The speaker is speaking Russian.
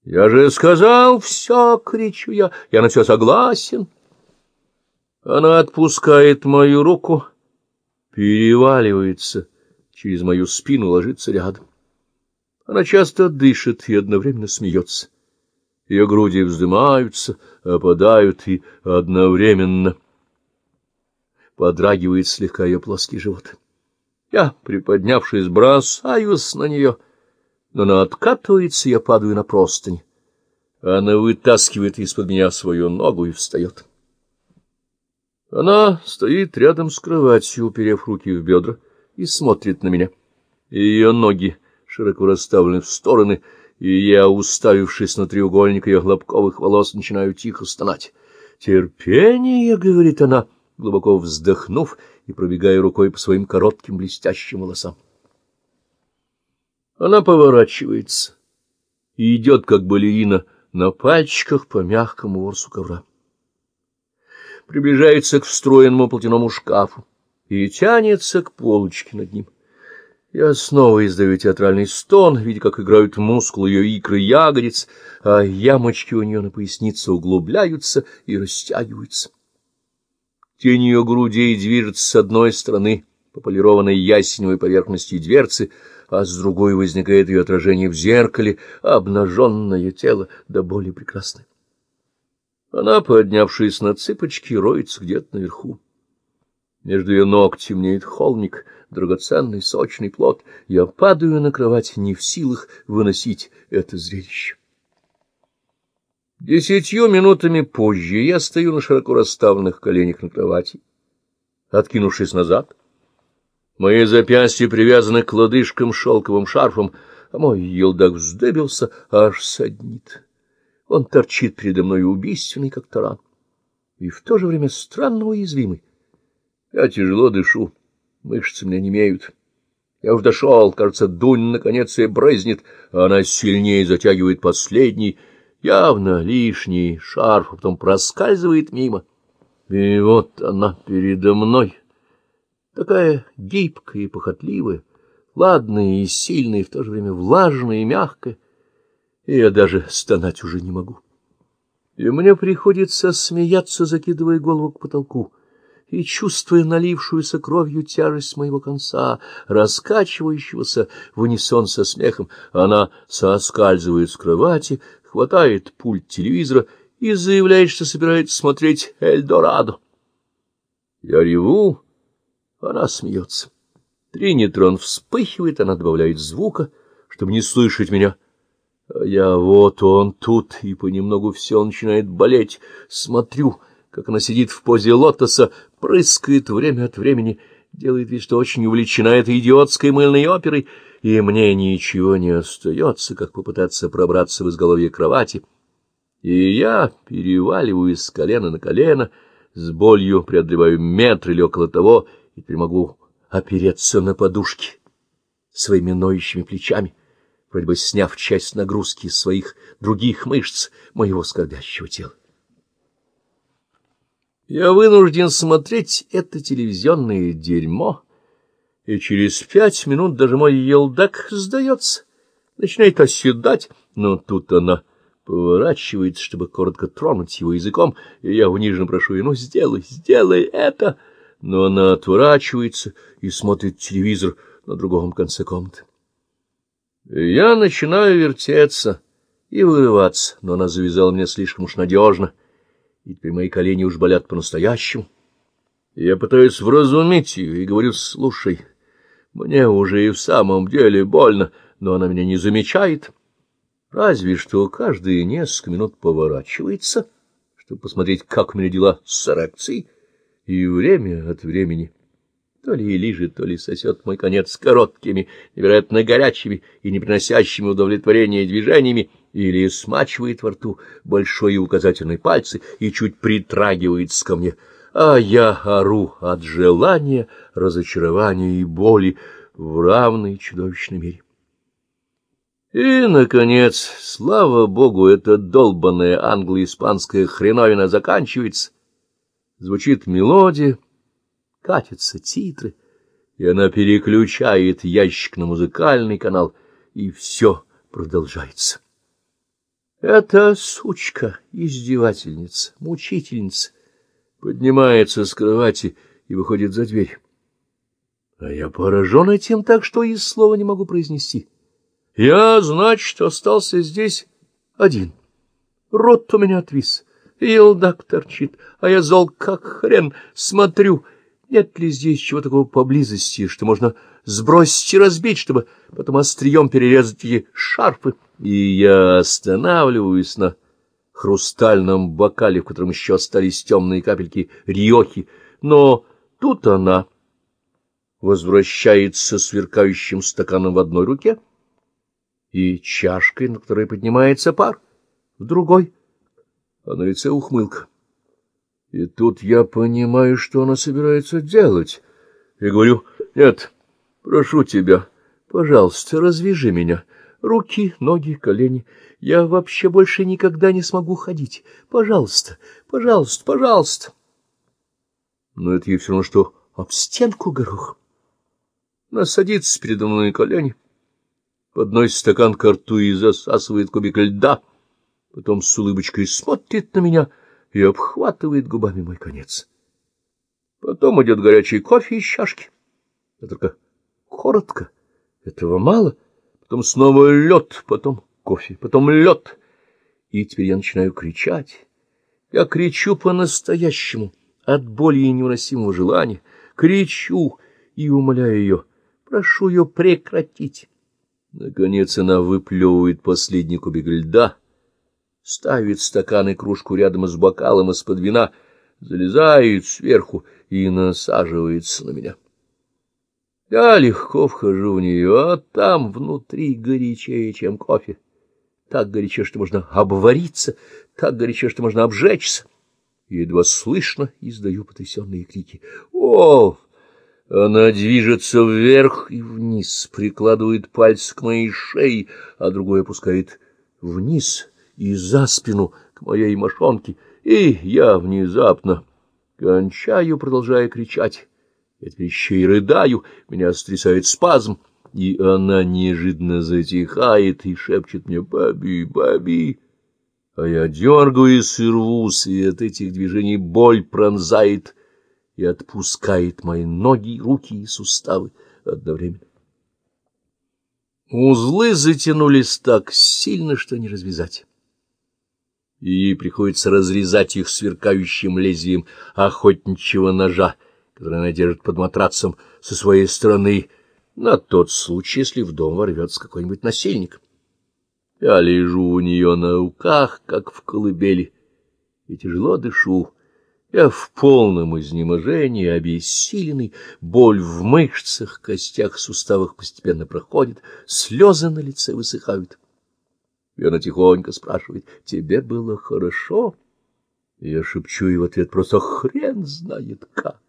— Я же сказал все, — кричу я, — я на все согласен. Она отпускает мою руку, переваливается, через мою спину ложится рядом. Она часто дышит и одновременно смеется. Ее груди вздымаются, опадают и одновременно подрагивает слегка ее плоский живот. Я, приподнявшись, бросаюсь на нее, но она откатывается, я падаю на простынь. Она вытаскивает из-под меня свою ногу и встает. Она стоит рядом с кроватью, уперев руки в бедра, и смотрит на меня. Ее ноги широко расставлены в стороны, и я, уставившись на треугольник ее хлопковых волос, начинаю тихо стонать. «Терпение!» — говорит она, глубоко вздохнув и пробегая рукой по своим коротким блестящим волосам. Она поворачивается и идет, как балерина, на пальчиках по мягкому ворсу ковра приближается к встроенному платяному шкафу и тянется к полочке над ним. Я снова издаю театральный стон, видя, как играют мускулы ее икры ягодиц, а ямочки у нее на пояснице углубляются и растягиваются. Тень ее грудей движется с одной стороны полированной ясеневой поверхности дверцы, а с другой возникает ее отражение в зеркале, обнаженное тело, да более прекрасное. Она, поднявшись на цыпочки, роется где-то наверху. Между ее ног темнеет холмик, драгоценный сочный плод. Я падаю на кровать, не в силах выносить это зрелище. Десятью минутами позже я стою на широко расставленных коленях на кровати, откинувшись назад. Мои запястья привязаны к лодыжкам шелковым шарфом, а мой елдак вздыбился, аж саднит. Он торчит передо мной убийственный, как таран, и в то же время странно уязвимый. Я тяжело дышу, мышцы меня не имеют. Я уж дошел, кажется, Дунь наконец и брызнет, а она сильнее затягивает последний, явно лишний шарф, а потом проскальзывает мимо. И вот она передо мной, такая гибкая и похотливая, ладная и сильная, и в то же время влажная и мягкая и я даже стонать уже не могу. И мне приходится смеяться, закидывая голову к потолку, и, чувствуя налившуюся кровью тяжесть моего конца, раскачивающегося в унисон со смехом, она соскальзывает с кровати, хватает пульт телевизора и заявляет, что собирается смотреть «Эльдорадо». Я реву, она смеется. Тринитрон вспыхивает, она добавляет звука, чтобы не слышать меня — я вот он тут, и понемногу все начинает болеть. Смотрю, как она сидит в позе лотоса, прыскает время от времени, делает вид, что очень увлечена этой идиотской мыльной оперой, и мне ничего не остается, как попытаться пробраться в изголовье кровати. И я переваливаюсь с колена на колено, с болью преодолеваю метр или около того, и теперь могу опереться на подушки своими ноющими плечами вроде бы сняв часть нагрузки из своих других мышц моего скорбящего тела. Я вынужден смотреть это телевизионное дерьмо, и через пять минут даже мой елдак сдается, начинает оседать, но тут она поворачивается, чтобы коротко тронуть его языком, и я униженно прошу ее, ну, сделай, сделай это, но она отворачивается и смотрит телевизор на другом конце комнаты. Я начинаю вертеться и вырываться, но она завязала меня слишком уж надежно, и теперь мои колени уж болят по-настоящему. Я пытаюсь вразумить ее и говорю, слушай, мне уже и в самом деле больно, но она меня не замечает. Разве что каждые несколько минут поворачивается, чтобы посмотреть, как у меня дела с эрекцией, и время от времени то ли лижет, то ли сосет мой конец короткими, невероятно горячими и не приносящими удовлетворения движениями, или смачивает во рту большой и указательный пальцы и чуть притрагивается ко мне, а я ору от желания, разочарования и боли в равной чудовищной мере. И, наконец, слава богу, эта долбанная англо-испанская хреновина заканчивается. Звучит мелодия, катятся титры, и она переключает ящик на музыкальный канал, и все продолжается. Эта сучка, издевательница, мучительница, поднимается с кровати и выходит за дверь. А я поражен этим так, что и слова не могу произнести. Я, значит, остался здесь один. Рот у меня отвис, елдак торчит, а я зол как хрен, смотрю, нет ли здесь чего такого поблизости, что можно сбросить и разбить, чтобы потом острием перерезать эти шарфы. И я останавливаюсь на хрустальном бокале, в котором еще остались темные капельки риохи, но тут она возвращается сверкающим стаканом в одной руке и чашкой, на которой поднимается пар, в другой, а на лице ухмылка. И тут я понимаю, что она собирается делать, и говорю, нет, прошу тебя, пожалуйста, развяжи меня, руки, ноги, колени, я вообще больше никогда не смогу ходить, пожалуйста, пожалуйста, пожалуйста. Но это ей все равно, что об стенку горох. Она садится передо мной на колени, подносит стакан к рту и засасывает кубик льда, потом с улыбочкой смотрит на меня и обхватывает губами мой конец. Потом идет горячий кофе из чашки. Это только коротко, этого мало. Потом снова лед, потом кофе, потом лед. И теперь я начинаю кричать. Я кричу по-настоящему, от боли и невыносимого желания. Кричу и умоляю ее Прошу ее прекратить. Наконец она выплевывает последний кубик льда, ставит стакан и кружку рядом с бокалом из-под вина, залезает сверху и насаживается на меня. Я легко вхожу в нее, а там внутри горячее, чем кофе. Так горячо, что можно обвариться, так горячо, что можно обжечься. Едва слышно издаю потрясенные крики. «О!» Она движется вверх и вниз, прикладывает пальцы к моей шее, а другой опускает вниз и за спину к моей мошонке, и я внезапно кончаю, продолжая кричать. Я теперь еще и рыдаю, меня стрясает спазм, и она неожиданно затихает и шепчет мне «Баби, баби!» А я дергаюсь и рвусь, и от этих движений боль пронзает и отпускает мои ноги, руки и суставы одновременно. Узлы затянулись так сильно, что не развязать. И ей приходится разрезать их сверкающим лезвием охотничьего ножа, который она держит под матрацем со своей стороны, на тот случай, если в дом ворвется какой-нибудь насильник. Я лежу у нее на руках, как в колыбели, и тяжело дышу, я в полном изнеможении, обессиленный, боль в мышцах, костях, суставах постепенно проходит, слезы на лице высыхают. И она тихонько спрашивает, «Тебе было хорошо?» Я шепчу и в ответ просто «Хрен знает как».